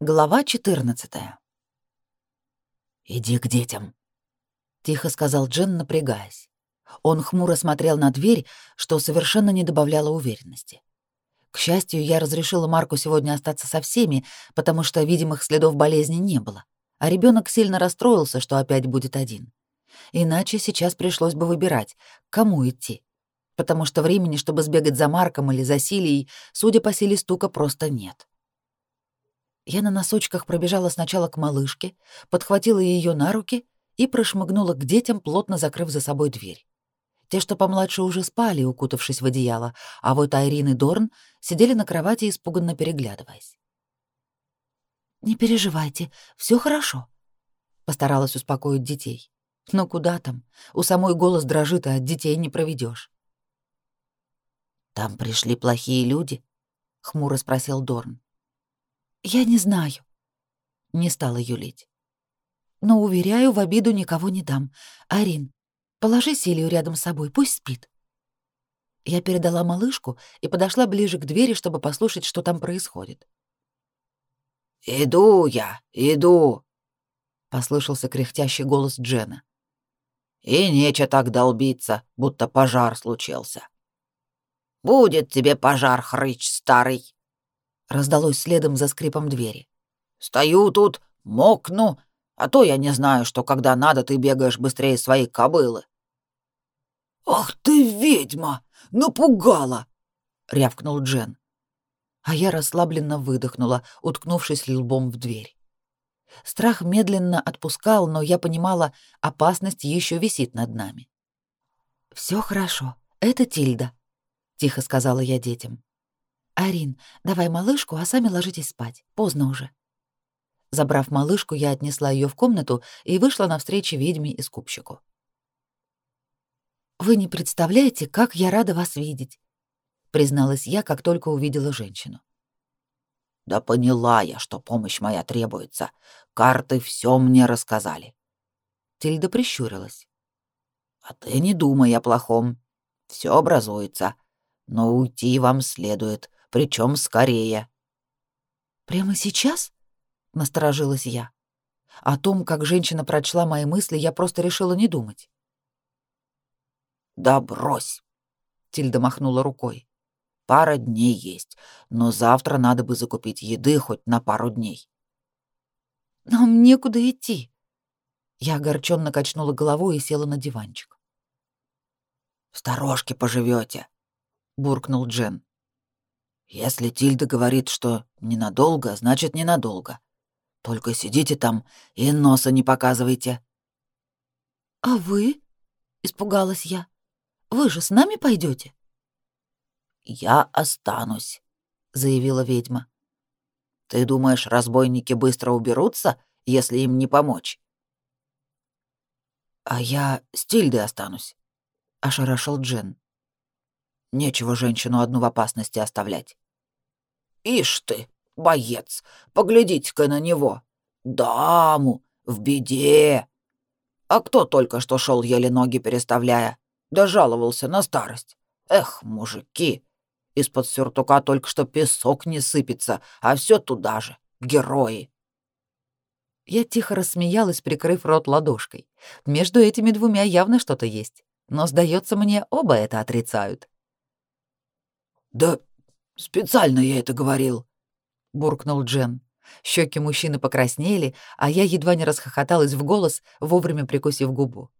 Глава 14. «Иди к детям», — тихо сказал Джен, напрягаясь. Он хмуро смотрел на дверь, что совершенно не добавляло уверенности. К счастью, я разрешила Марку сегодня остаться со всеми, потому что видимых следов болезни не было, а ребенок сильно расстроился, что опять будет один. Иначе сейчас пришлось бы выбирать, к кому идти, потому что времени, чтобы сбегать за Марком или за Силией, судя по силе стука, просто нет. Я на носочках пробежала сначала к малышке, подхватила ее на руки и прошмыгнула к детям, плотно закрыв за собой дверь. Те, что помладше, уже спали, укутавшись в одеяло, а вот Айрин и Дорн сидели на кровати, испуганно переглядываясь. «Не переживайте, все хорошо», — постаралась успокоить детей. «Но куда там? У самой голос дрожит, а от детей не проведешь. «Там пришли плохие люди?» — хмуро спросил Дорн. «Я не знаю», — не стала юлить. «Но, уверяю, в обиду никого не дам. Арин, положи Силию рядом с собой, пусть спит». Я передала малышку и подошла ближе к двери, чтобы послушать, что там происходит. «Иду я, иду», — послышался кряхтящий голос Джена. «И нече так долбиться, будто пожар случился». «Будет тебе пожар, хрыч старый!» Раздалось следом за скрипом двери. «Стою тут, мокну, а то я не знаю, что когда надо, ты бегаешь быстрее своей кобылы». «Ах ты ведьма! Напугала!» — рявкнул Джен. А я расслабленно выдохнула, уткнувшись лбом в дверь. Страх медленно отпускал, но я понимала, опасность еще висит над нами. Все хорошо, это Тильда», — тихо сказала я детям. «Арин, давай малышку, а сами ложитесь спать. Поздно уже». Забрав малышку, я отнесла ее в комнату и вышла навстречу ведьме и скупщику. «Вы не представляете, как я рада вас видеть», — призналась я, как только увидела женщину. «Да поняла я, что помощь моя требуется. Карты все мне рассказали». Тильда прищурилась. «А ты не думай о плохом. Все образуется. Но уйти вам следует причем скорее. Прямо сейчас? Насторожилась я. О том, как женщина прочла мои мысли, я просто решила не думать. Да брось, Тильда махнула рукой. Пара дней есть, но завтра надо бы закупить еды хоть на пару дней. Нам некуда идти. Я огорченно качнула головой и села на диванчик. В сторожке поживете, буркнул Джен. Если Тильда говорит, что ненадолго, значит ненадолго. Только сидите там и носа не показывайте. А вы? испугалась я. Вы же с нами пойдете? Я останусь, заявила ведьма. Ты думаешь, разбойники быстро уберутся, если им не помочь? А я с Тильдой останусь, ошарашил Джен. Нечего женщину одну в опасности оставлять. Ишь ты, боец, поглядите-ка на него. Даму, в беде. А кто только что шел еле ноги переставляя, да жаловался на старость. Эх, мужики, из-под сюртука только что песок не сыпется, а все туда же, герои. Я тихо рассмеялась, прикрыв рот ладошкой. Между этими двумя явно что-то есть, но, сдается мне, оба это отрицают. «Да специально я это говорил», — буркнул Джен. Щеки мужчины покраснели, а я едва не расхохоталась в голос, вовремя прикусив губу.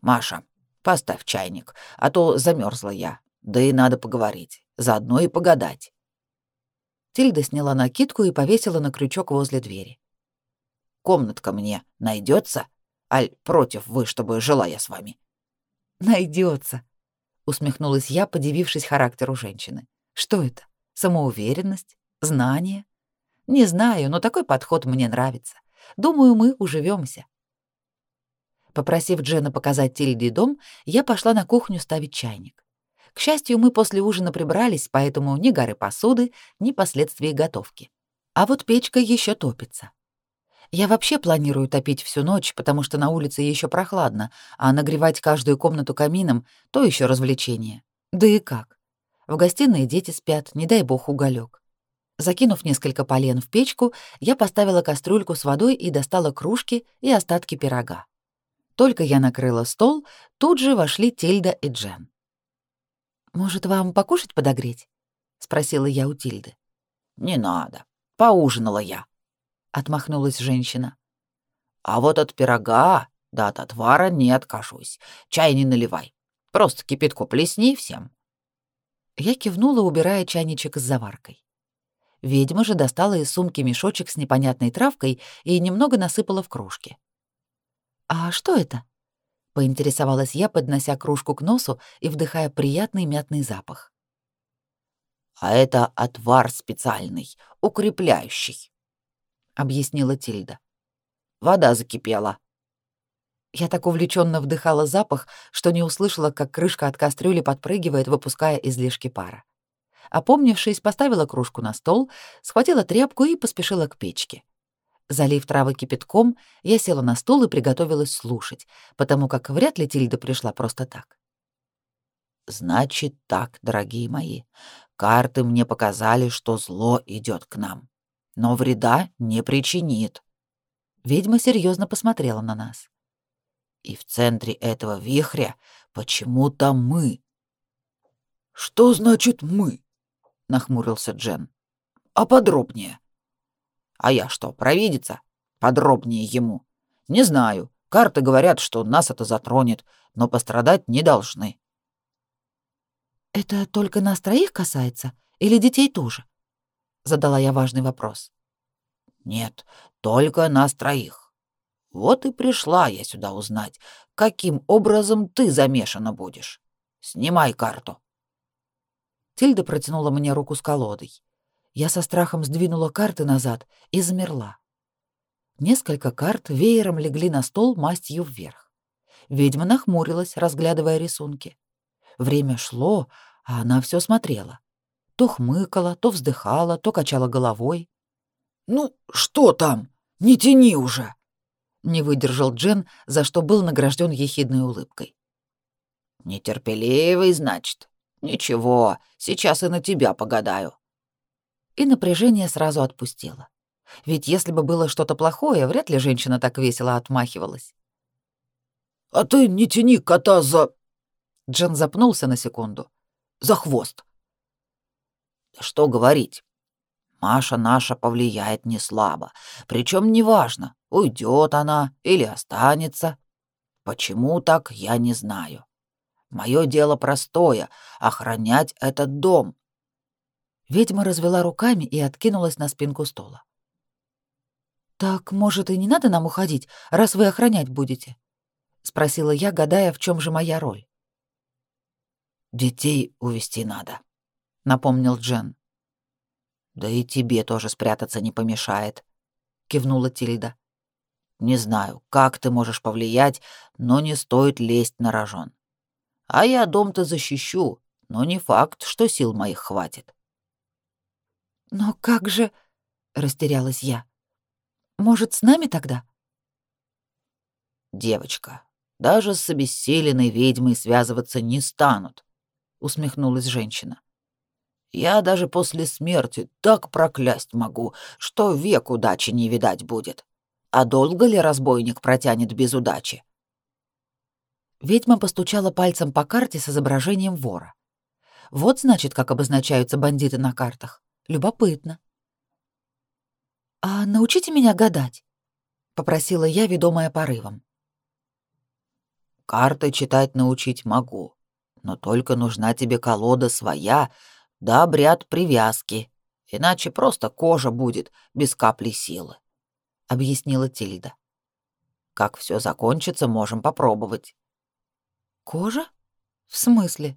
«Маша, поставь чайник, а то замерзла я. Да и надо поговорить, заодно и погадать». Тильда сняла накидку и повесила на крючок возле двери. «Комнатка мне найдется? Аль против вы, чтобы жила я с вами?» Найдется, усмехнулась я, подивившись характеру женщины. Что это? Самоуверенность? Знание? Не знаю, но такой подход мне нравится. Думаю, мы уживемся. Попросив Джена показать Тильде дом, я пошла на кухню ставить чайник. К счастью, мы после ужина прибрались, поэтому ни горы посуды, ни последствий готовки. А вот печка еще топится. Я вообще планирую топить всю ночь, потому что на улице еще прохладно, а нагревать каждую комнату камином — то еще развлечение. Да и как? В гостиной дети спят, не дай бог уголек. Закинув несколько полен в печку, я поставила кастрюльку с водой и достала кружки и остатки пирога. Только я накрыла стол, тут же вошли Тильда и Джен. «Может, вам покушать подогреть?» — спросила я у Тильды. «Не надо. Поужинала я», — отмахнулась женщина. «А вот от пирога да от отвара не откажусь. Чай не наливай. Просто кипятку плесни всем». Я кивнула, убирая чайничек с заваркой. Ведьма же достала из сумки мешочек с непонятной травкой и немного насыпала в кружки. «А что это?» — поинтересовалась я, поднося кружку к носу и вдыхая приятный мятный запах. «А это отвар специальный, укрепляющий», — объяснила Тильда. «Вода закипела». Я так увлеченно вдыхала запах, что не услышала, как крышка от кастрюли подпрыгивает, выпуская излишки пара. Опомнившись, поставила кружку на стол, схватила тряпку и поспешила к печке. Залив травы кипятком, я села на стул и приготовилась слушать, потому как вряд ли Тильда пришла просто так. «Значит так, дорогие мои, карты мне показали, что зло идет к нам, но вреда не причинит». Ведьма серьезно посмотрела на нас. «И в центре этого вихря почему-то мы». «Что значит «мы»?» — нахмурился Джен. «А подробнее?» «А я что, провидица? Подробнее ему?» «Не знаю. Карты говорят, что нас это затронет, но пострадать не должны». «Это только нас троих касается? Или детей тоже?» — задала я важный вопрос. «Нет, только нас троих. Вот и пришла я сюда узнать, каким образом ты замешана будешь. Снимай карту». Тильда протянула мне руку с колодой. Я со страхом сдвинула карты назад и замерла. Несколько карт веером легли на стол мастью вверх. Ведьма нахмурилась, разглядывая рисунки. Время шло, а она все смотрела. То хмыкала, то вздыхала, то качала головой. «Ну, что там? Не тяни уже!» Не выдержал Джен, за что был награжден ехидной улыбкой. «Нетерпеливый, значит?» Ничего, сейчас и на тебя погадаю. И напряжение сразу отпустило. Ведь если бы было что-то плохое, вряд ли женщина так весело отмахивалась. А ты не тяни кота за Джен запнулся на секунду. За хвост. Что говорить? Маша наша повлияет не слабо, причем неважно, уйдет она или останется. Почему так, я не знаю. Мое дело простое — охранять этот дом». Ведьма развела руками и откинулась на спинку стола. «Так, может, и не надо нам уходить, раз вы охранять будете?» — спросила я, гадая, в чем же моя роль. «Детей увести надо», — напомнил Джен. «Да и тебе тоже спрятаться не помешает», — кивнула Тильда. «Не знаю, как ты можешь повлиять, но не стоит лезть на рожон. А я дом-то защищу, но не факт, что сил моих хватит. Но как же, растерялась я. Может, с нами тогда? Девочка, даже с обессиленной ведьмой связываться не станут, усмехнулась женщина. Я даже после смерти так проклясть могу, что век удачи не видать будет. А долго ли разбойник протянет без удачи? Ведьма постучала пальцем по карте с изображением вора. Вот значит, как обозначаются бандиты на картах. Любопытно. «А научите меня гадать», — попросила я, ведомая порывом. «Карты читать научить могу, но только нужна тебе колода своя, да обряд привязки, иначе просто кожа будет без капли силы», — объяснила Тильда. «Как все закончится, можем попробовать». Кожа? В смысле?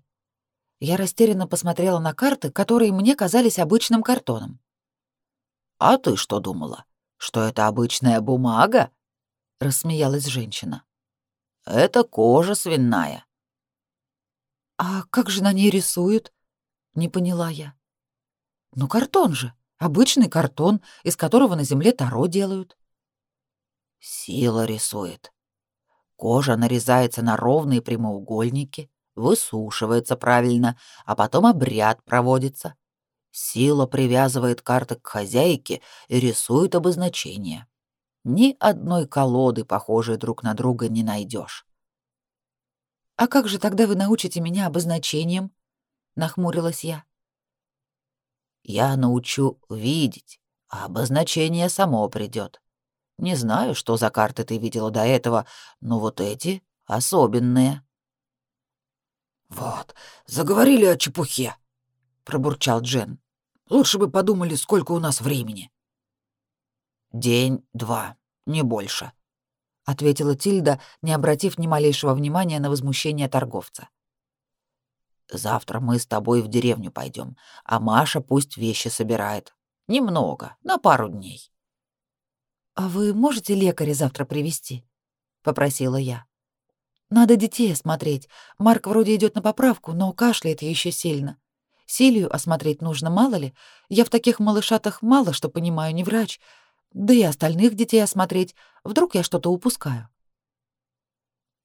Я растерянно посмотрела на карты, которые мне казались обычным картоном. А ты что думала? Что это обычная бумага? рассмеялась женщина. Это кожа свиная. А как же на ней рисуют? Не поняла я. Ну картон же, обычный картон, из которого на земле таро делают. Сила рисует, Кожа нарезается на ровные прямоугольники, высушивается правильно, а потом обряд проводится. Сила привязывает карты к хозяйке и рисует обозначения. Ни одной колоды, похожей друг на друга, не найдешь. «А как же тогда вы научите меня обозначениям?» — нахмурилась я. «Я научу видеть, а обозначение само придет. Не знаю, что за карты ты видела до этого, но вот эти особенные». «Вот, заговорили о чепухе», — пробурчал Джен. «Лучше бы подумали, сколько у нас времени». «День-два, не больше», — ответила Тильда, не обратив ни малейшего внимания на возмущение торговца. «Завтра мы с тобой в деревню пойдем, а Маша пусть вещи собирает. Немного, на пару дней». «А вы можете лекаря завтра привести? попросила я. «Надо детей осмотреть. Марк вроде идет на поправку, но кашляет еще сильно. Силию осмотреть нужно, мало ли. Я в таких малышатах мало что понимаю, не врач. Да и остальных детей осмотреть. Вдруг я что-то упускаю».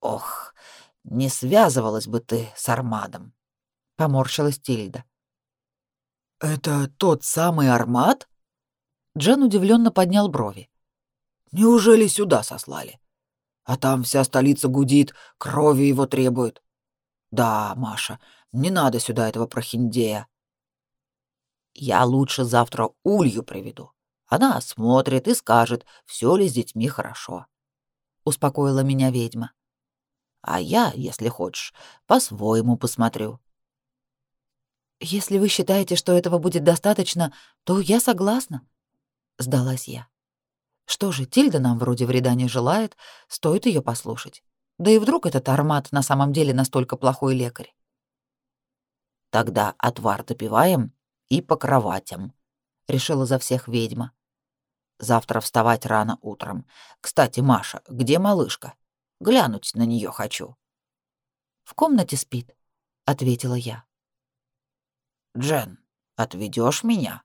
«Ох, не связывалась бы ты с Армадом», — поморщилась Тильда. «Это тот самый Армад?» Джен удивленно поднял брови. Неужели сюда сослали? А там вся столица гудит, крови его требует. Да, Маша, не надо сюда этого прохиндея. Я лучше завтра Улью приведу. Она осмотрит и скажет, все ли с детьми хорошо. Успокоила меня ведьма. А я, если хочешь, по-своему посмотрю. Если вы считаете, что этого будет достаточно, то я согласна, сдалась я. Что же, Тильда нам вроде вреда не желает, стоит ее послушать. Да и вдруг этот армат на самом деле настолько плохой лекарь? Тогда отвар допиваем и по кроватям, решила за всех ведьма. Завтра вставать рано утром. Кстати, Маша, где малышка? Глянуть на нее хочу. В комнате спит, ответила я. Джен, отведешь меня?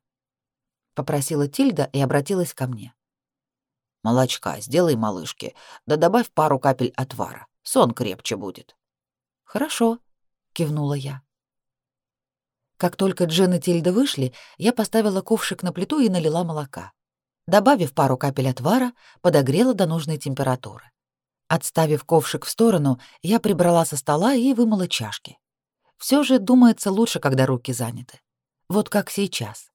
попросила Тильда и обратилась ко мне. Молочка сделай малышке, да добавь пару капель отвара. Сон крепче будет. Хорошо, кивнула я. Как только Джен и Тильда вышли, я поставила ковшик на плиту и налила молока. Добавив пару капель отвара, подогрела до нужной температуры. Отставив ковшик в сторону, я прибрала со стола и вымыла чашки. Все же думается лучше, когда руки заняты. Вот как сейчас.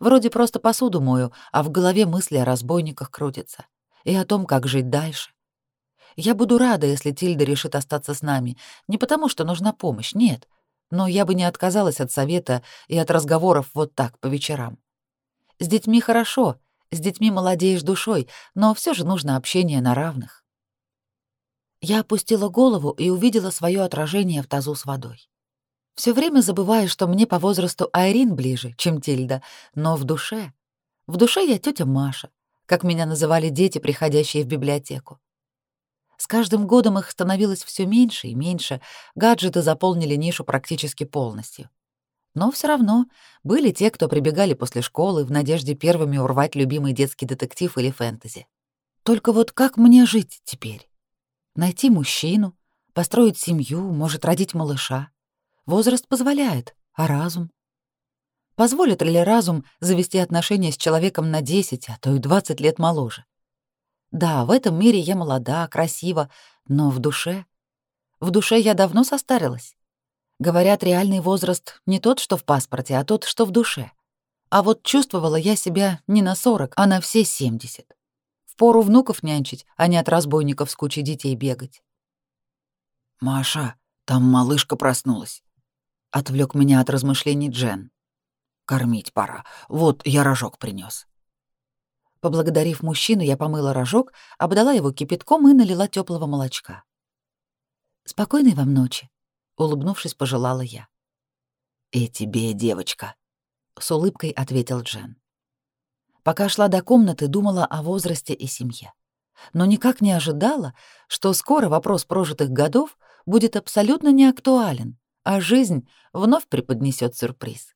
Вроде просто посуду мою, а в голове мысли о разбойниках крутятся. И о том, как жить дальше. Я буду рада, если Тильда решит остаться с нами. Не потому, что нужна помощь, нет. Но я бы не отказалась от совета и от разговоров вот так, по вечерам. С детьми хорошо, с детьми молодеешь душой, но все же нужно общение на равных. Я опустила голову и увидела свое отражение в тазу с водой. Все время забываю, что мне по возрасту Айрин ближе, чем Тильда, но в душе... В душе я тетя Маша, как меня называли дети, приходящие в библиотеку. С каждым годом их становилось все меньше и меньше, гаджеты заполнили нишу практически полностью. Но все равно были те, кто прибегали после школы в надежде первыми урвать любимый детский детектив или фэнтези. Только вот как мне жить теперь? Найти мужчину, построить семью, может, родить малыша. Возраст позволяет, а разум? Позволит ли разум завести отношения с человеком на 10, а то и 20 лет моложе? Да, в этом мире я молода, красива, но в душе... В душе я давно состарилась. Говорят, реальный возраст не тот, что в паспорте, а тот, что в душе. А вот чувствовала я себя не на 40, а на все 70. Впору внуков нянчить, а не от разбойников с кучей детей бегать. «Маша, там малышка проснулась», Отвлек меня от размышлений Джен. Кормить пора. Вот я рожок принес. Поблагодарив мужчину, я помыла рожок, обдала его кипятком и налила теплого молочка. Спокойной вам ночи, улыбнувшись, пожелала я. И тебе, девочка, с улыбкой ответил Джен. Пока шла до комнаты, думала о возрасте и семье. Но никак не ожидала, что скоро вопрос прожитых годов будет абсолютно неактуален а жизнь вновь преподнесет сюрприз.